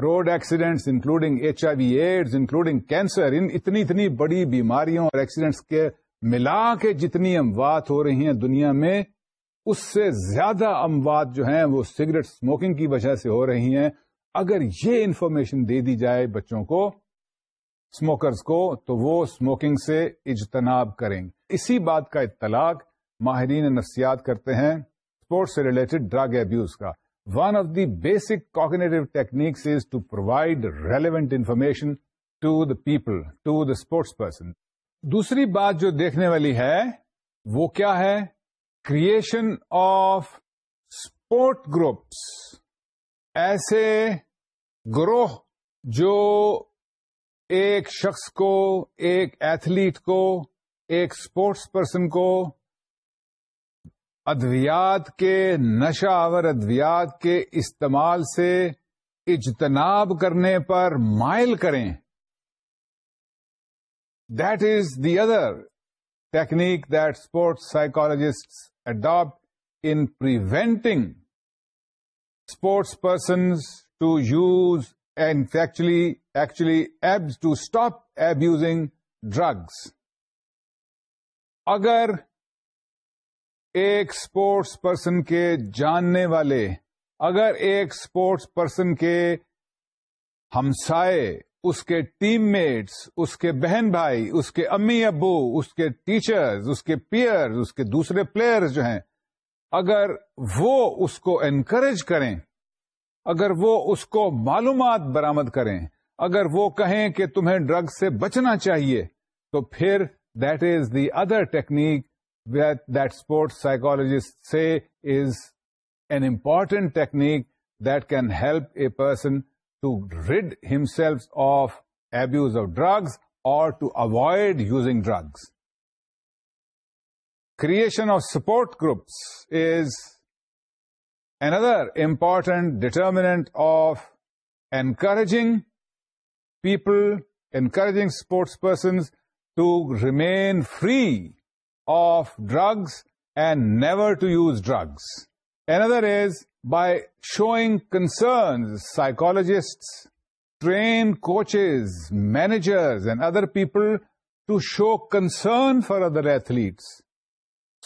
road accidents including H I V AIDS including cancer ان اتنی اتنی بڑی بیماریوں اور ایکسیڈینٹس کے ملا کے جتنی اموات ہو رہی ہیں دنیا میں اس سے زیادہ اموات جو ہیں وہ سگریٹ اسموکنگ کی وجہ سے ہو رہی ہیں اگر یہ انفارمیشن دے دی جائے بچوں کو سموکرز کو تو وہ اسموکنگ سے اجتناب کریں گے اسی بات کا اطلاق ماہرین نفسیات کرتے ہیں اسپورٹس سے ریلیٹڈ ڈرگ ابیوز کا one of the basic cognitive techniques is to provide relevant information to the people to the sports person دوسری بات جو دیکھنے والی ہے وہ کیا ہے کریشن آف اسپورٹ گروپس ایسے گروہ جو ایک شخص کو ایک ایتھلیٹ کو ایک اسپورٹس پرسن کو ادویات کے آور ادویات کے استعمال سے اجتناب کرنے پر مائل کریں that is the other technique that sports psychologist adapt in preventing sports persons to use and actually actually helps to stop abusing drugs اگر ایک اسپورٹس پرسن کے جاننے والے اگر ایک اسپورٹس پرسن کے ہمسائے اس کے ٹیم میٹس اس کے بہن بھائی اس کے امی ابو اس کے ٹیچرز اس کے پیئرز اس کے دوسرے پلیئر جو ہیں اگر وہ اس کو انکریج کریں اگر وہ اس کو معلومات برامد کریں اگر وہ کہیں کہ تمہیں ڈرگ سے بچنا چاہیے تو پھر that is the other technique that sports psychologists say is an important technique that can help a person to rid himself of abuse of drugs or to avoid using drugs. Creation of support groups is another important determinant of encouraging people, encouraging sportspersons to remain free of drugs and never to use drugs and or is by showing concern psychologist train coaches managers and other people to show concern for other athletes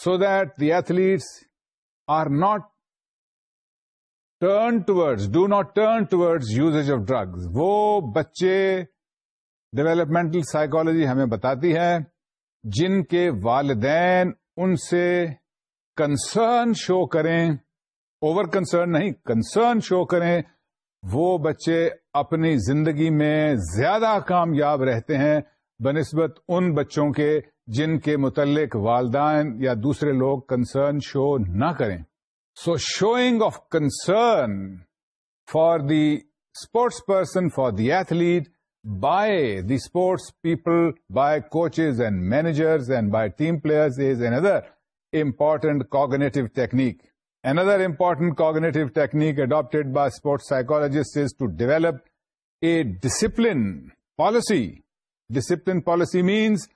so that the athletes are not turn towards do not turn towards usage of drugs وہ بچے developmental psychology ہمیں بتاتی ہے جن کے والدین ان سے concern show کریں اوور کنسرن نہیں کنسرن شو کریں وہ بچے اپنی زندگی میں زیادہ کامیاب رہتے ہیں بنسبت ان بچوں کے جن کے متعلق والدین یا دوسرے لوگ کنسرن شو نہ کریں so showing of concern for the sports person for the athlete by the sports people, by coaches and managers and by team players is another important cognitive technique. Another important cognitive technique adopted by sports psychologists is to develop a discipline policy. Discipline policy means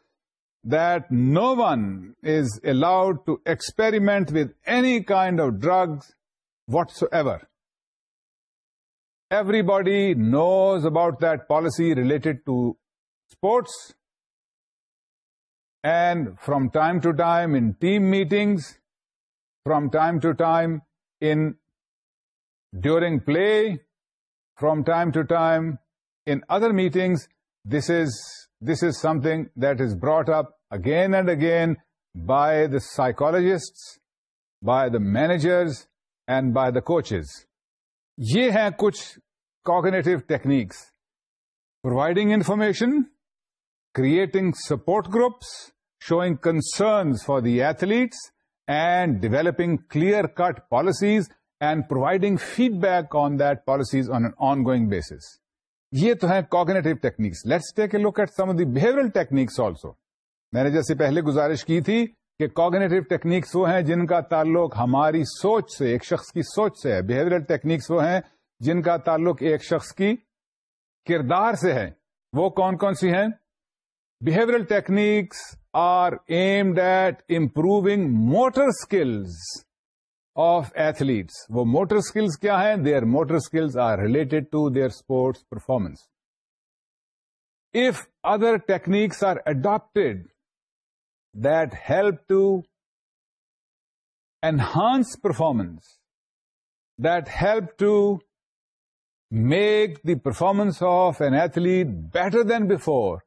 that no one is allowed to experiment with any kind of drugs whatsoever. Everybody knows about that policy related to sports. And from time to time in team meetings, from time to time during play, from time to time in other meetings, this is something that is brought up again and again by the psychologists, by the managers, and by the coaches. یہ ہیں کچھ cognitive techniques providing information creating support groups showing concerns for the athletes and developing clear cut policies and providing feedback on that policies on ongoing basis یہ تو ہیں cognitive techniques let's take a look at some behavioural techniques also میں نے جیسے پہلے گزارش کی تھی کہ کوگنیٹو ٹیکنیکس وہ ہیں جن کا تعلق ہماری سوچ سے ایک شخص کی سوچ سے ہے بہیویئر ٹیکنیکس وہ ہیں جن کا تعلق ایک شخص کی کردار سے ہے وہ کون کون سی ہیں behaviour techniques are aimed at improving motor skills of athletes وہ موٹر اسکلز کیا ہیں their motor skills are related to their sports performance if other techniques are adapted that to enhance performance that help to make the performance of an athlete better than before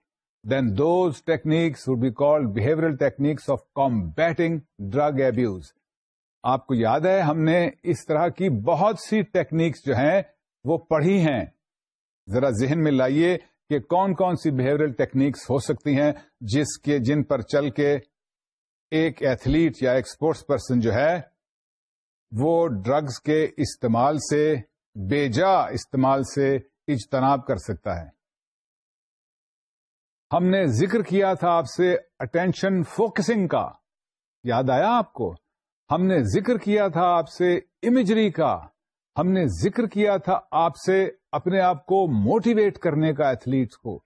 then those techniques techniques be called called techniques of of combating drug abuse. آپ کو یاد ہے ہم نے اس طرح کی بہت سی techniques جو ہیں وہ پڑھی ہیں ذرا ذہن میں لائیے کہ کون کون سی بہیورل ٹیکنیکس ہو سکتی ہیں جس کے جن پر چل کے ایک ایتھلیٹ یا ایک اسپورٹس پرسن جو ہے وہ ڈرگز کے استعمال سے بے جا استعمال سے اجتناب کر سکتا ہے ہم نے ذکر کیا تھا آپ سے اٹینشن فوکسنگ کا یاد آیا آپ کو ہم نے ذکر کیا تھا آپ سے امیجری کا ہم نے ذکر کیا تھا آپ سے اپنے آپ کو موٹیویٹ کرنے کا ایتھلیٹس کو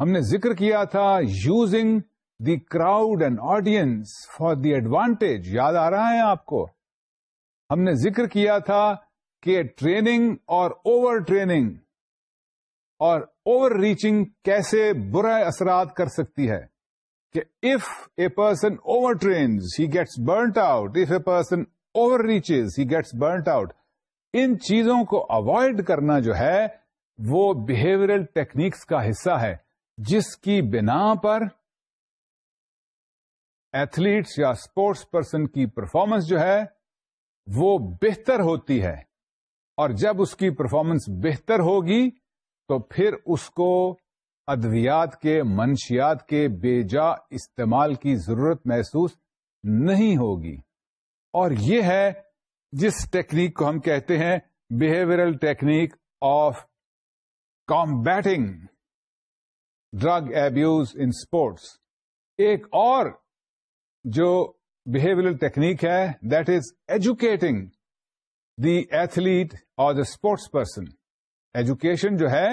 ہم نے ذکر کیا تھا using the crowd and audience for the advantage یاد آ رہا ہے آپ کو ہم نے ذکر کیا تھا کہ ٹریننگ اور اوور ٹریننگ اور اوور ریچنگ کیسے برے اثرات کر سکتی ہے کہ if a person overtrains he gets burnt out if a person overreaches he gets burnt out ان چیزوں کو اوائڈ کرنا جو ہے وہ بہیورل ٹیکنیکس کا حصہ ہے جس کی بنا پر ایتھلیٹس یا اسپورٹس پرسن کی پرفارمنس جو ہے وہ بہتر ہوتی ہے اور جب اس کی پرفارمنس بہتر ہوگی تو پھر اس کو ادویات کے منشیات کے بے جا استعمال کی ضرورت محسوس نہیں ہوگی اور یہ ہے جس ٹیکنیک کو ہم کہتے ہیں behavioural technique of combating drug abuse in sports ایک اور جو بہیویئرل ٹیکنیک ہے that is educating the athlete اور دا اسپورٹس پرسن ایجوکیشن جو ہے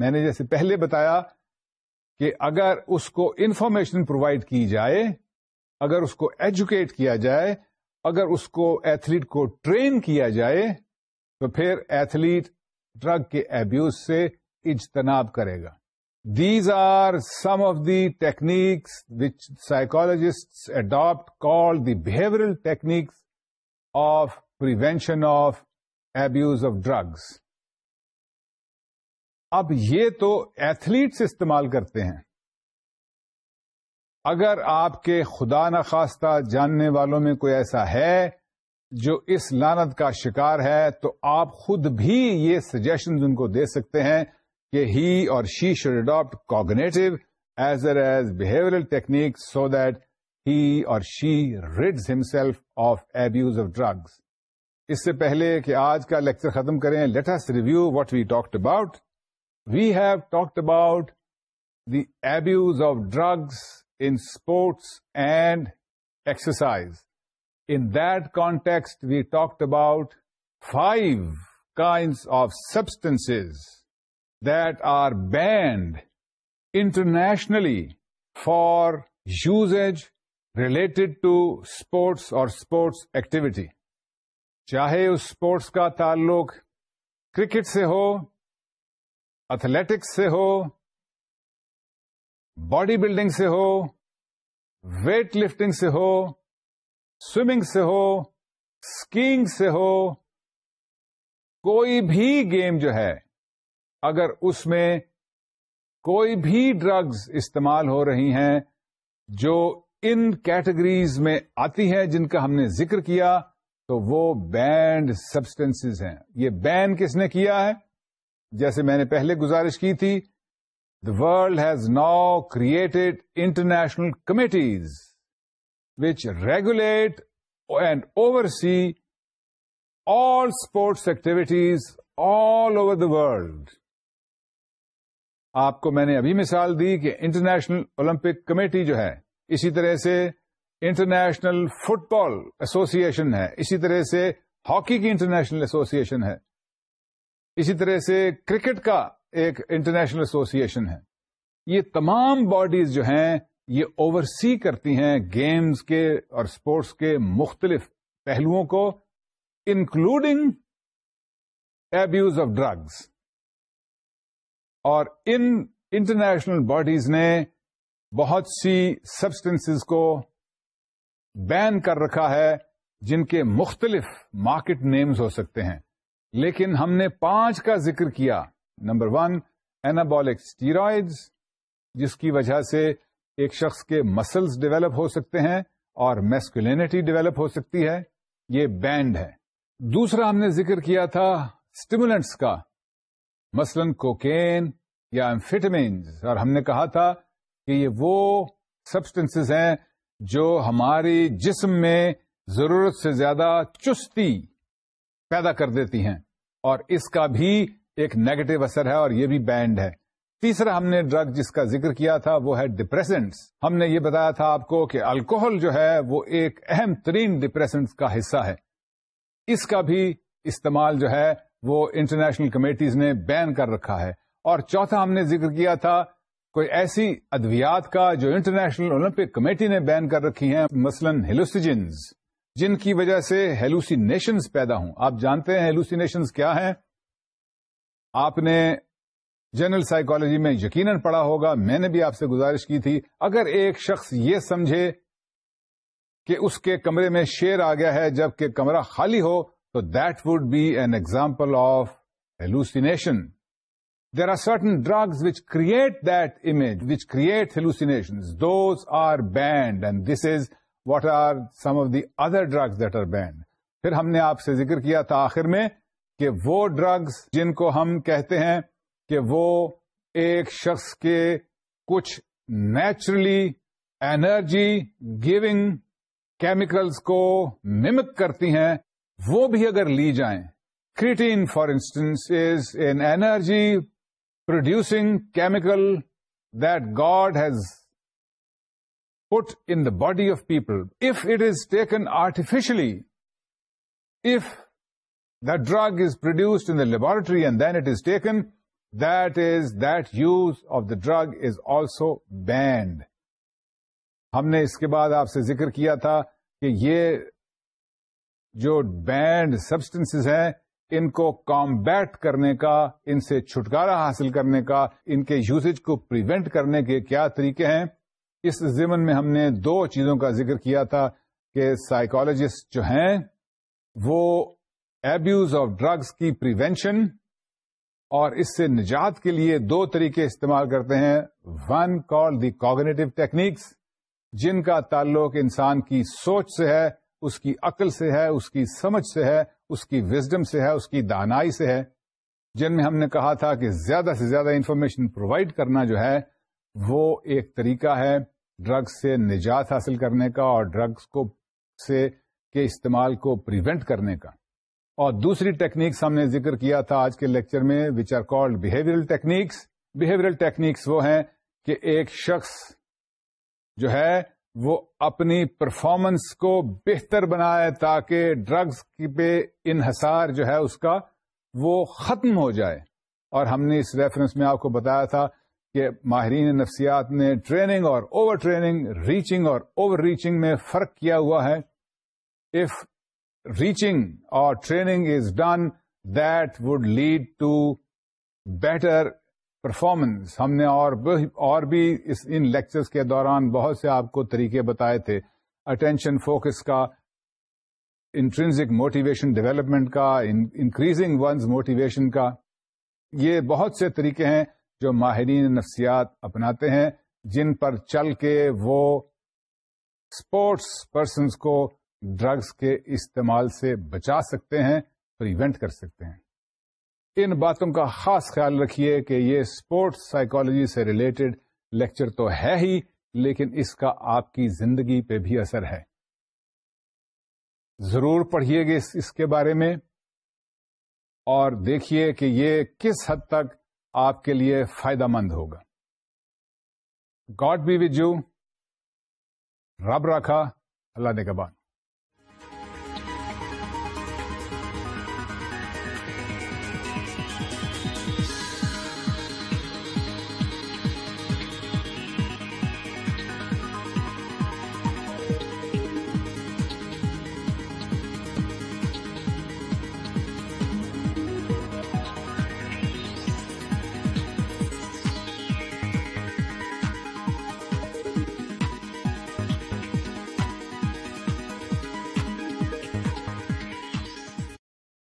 میں نے جیسے پہلے بتایا کہ اگر اس کو انفارمیشن پرووائڈ کی جائے اگر اس کو ایجوکیٹ کیا جائے اگر اس کو ایتھلیٹ کو ٹرین کیا جائے تو پھر ایتھلیٹ ڈرگ کے ایبیوز سے اجتناب کرے گا these are some of the techniques which psychologist adapt call the behavioural techniques of prevention of abuse of drugs اب یہ تو ایتھلیٹس استعمال کرتے ہیں اگر آپ کے خدا نخواستہ جاننے والوں میں کوئی ایسا ہے جو اس لانت کا شکار ہے تو آپ خود بھی یہ سجیشنز ان کو دے سکتے ہیں کہ he or she should adapt cognitive as or as behavioural technique so that he or she rids himself of abuse of drugs اس سے پہلے کہ آج کا لیکچر ختم کریں let's review what we talked about we have talked about the abuse of drugs sports and exercise in the context we talked about five kind of substances that are banned internationally for use related to sports اور sports activity چاہے اس sports کا تعلق cricket سے ہو athletics سے ہو body building سے ہو ویٹ لفٹنگ سے ہو سوئمنگ سے ہو اسکیئنگ سے ہو کوئی بھی گیم جو ہے اگر اس میں کوئی بھی ڈرگز استعمال ہو رہی ہیں جو ان کیٹیگریز میں آتی ہیں جن کا ہم نے ذکر کیا تو وہ بینڈ سبسٹینس ہیں یہ بین کس نے کیا ہے جیسے میں نے پہلے گزارش کی تھی the world has now created international committees which regulate and oversee all sports activities all over the world. آپ کو میں نے ابھی مثال دی کہ انٹرنیشنل اولمپک کمیٹی جو ہے اسی طرح سے international football association ہے اسی طرح سے ہاکی کی انٹرنیشنل ایسوسی ایشن ہے اسی طرح سے کرکٹ کا ایک انٹرنیشنل ایسوسی ایشن ہے یہ تمام باڈیز جو ہیں یہ اوور سی کرتی ہیں گیمز کے اور اسپورٹس کے مختلف پہلوؤں کو انکلوڈنگ ایبیوز آف ڈرگز اور ان انٹرنیشنل باڈیز نے بہت سی سبسٹینس کو بین کر رکھا ہے جن کے مختلف مارکیٹ نیمز ہو سکتے ہیں لیکن ہم نے پانچ کا ذکر کیا نمبر ون اینابولک اسٹیرائڈز جس کی وجہ سے ایک شخص کے مسلس ڈیویلپ ہو سکتے ہیں اور میسکولینٹی ڈیویلپ ہو سکتی ہے یہ بینڈ ہے دوسرا ہم نے ذکر کیا تھا اسٹیمولنٹس کا مثلاً کوکین یا فیٹامنس اور ہم نے کہا تھا کہ یہ وہ سبسٹینس ہیں جو ہماری جسم میں ضرورت سے زیادہ چستی پیدا کر دیتی ہیں اور اس کا بھی ایک نیگیٹو اثر ہے اور یہ بھی بینڈ ہے تیسرا ہم نے ڈرگ جس کا ذکر کیا تھا وہ ہے ڈپریسنٹس ہم نے یہ بتایا تھا آپ کو کہ الکوہل جو ہے وہ ایک اہم ترین ڈپریسنٹس کا حصہ ہے اس کا بھی استعمال جو ہے وہ انٹرنیشنل کمیٹیز نے بین کر رکھا ہے اور چوتھا ہم نے ذکر کیا تھا کوئی ایسی ادویات کا جو انٹرنیشنل اولمپک کمیٹی نے بین کر رکھی ہیں مثلا ہیلوسیجنز جن کی وجہ سے ہیلوسینیشنز پیدا ہوں آپ جانتے ہیں ہیلوسینیشنز کیا ہیں آپ نے جنرل سائیکالوجی میں یقیناً پڑھا ہوگا میں نے بھی آپ سے گزارش کی تھی اگر ایک شخص یہ سمجھے کہ اس کے کمرے میں شیر آ گیا ہے جب کہ کمرہ خالی ہو تو that would be an example of hallucination there are certain drugs which create that image which create hallucination those are banned and this is what are some of the other drugs that are banned پھر ہم نے آپ سے ذکر کیا تھا آخر میں کہ وہ ڈرگز جن کو ہم کہتے ہیں کہ وہ ایک شخص کے کچھ نیچرلی اینرجی گیونگ کیمیکلز کو ممک کرتی ہیں وہ بھی اگر لی جائیں creatine for instance is an energy producing chemical that God has put in the body of people if it is taken artificially if the drug is produced in the is and then it is taken of the drug is also banned ہم نے اس کے بعد آپ سے ذکر کیا تھا کہ یہ جو بینڈ سبسٹینس ہیں ان کو کامبیٹ کرنے کا ان سے چھٹکارا حاصل کرنے کا ان کے یوز کو پریونٹ کرنے کے کیا طریقے ہیں اس زمن میں ہم نے دو چیزوں کا ذکر کیا تھا کہ سائیکالوجسٹ جو ہیں وہ ایبیوز آف ڈرگس کی پریونشن اور اس سے نجات کے لیے دو طریقے استعمال کرتے ہیں one call the cognitive techniques جن کا تعلق انسان کی سوچ سے ہے اس کی عقل سے ہے اس کی سمجھ سے ہے اس کی وزڈم سے ہے اس کی دانائی سے ہے جن میں ہم نے کہا تھا کہ زیادہ سے زیادہ انفارمیشن پرووائڈ کرنا جو ہے وہ ایک طریقہ ہے ڈرگس سے نجات حاصل کرنے کا اور ڈرگس کے استعمال کو پریونٹ کرنے کا اور دوسری ٹیکنیکس ہم نے ذکر کیا تھا آج کے لیکچر میں which are called behavioural techniques behavioural techniques وہ ہیں کہ ایک شخص جو ہے وہ اپنی پرفارمنس کو بہتر بنائے تاکہ ڈرگز پہ انحصار جو ہے اس کا وہ ختم ہو جائے اور ہم نے اس ریفرنس میں آپ کو بتایا تھا کہ ماہرین نفسیات نے ٹریننگ اور اوور ٹریننگ ریچنگ اور اوور ریچنگ میں فرق کیا ہوا ہے if reaching or training is done that would lead to better performance ہم نے اور بھی اس ان لیکچرس کے دوران بہت سے آپ کو طریقے بتائے تھے اٹینشن فوکس کا انٹرنزک موٹیویشن ڈیولپمنٹ کا انکریزنگ ونز موٹیویشن کا یہ بہت سے طریقے ہیں جو ماہرین نفسیات اپناتے ہیں جن پر چل کے وہ اسپورٹس پرسنس کو ڈرگس کے استعمال سے بچا سکتے ہیں پریونٹ کر سکتے ہیں ان باتوں کا خاص خیال رکھیے کہ یہ اسپورٹس سائیکالوجی سے ریلیٹڈ لیکچر تو ہے ہی لیکن اس کا آپ کی زندگی پہ بھی اثر ہے ضرور پڑھیے گا اس کے بارے میں اور دیکھیے کہ یہ کس حد تک آپ کے لیے فائدہ مند ہوگا گاڈ بی و رب رکھا اللہ نے کبان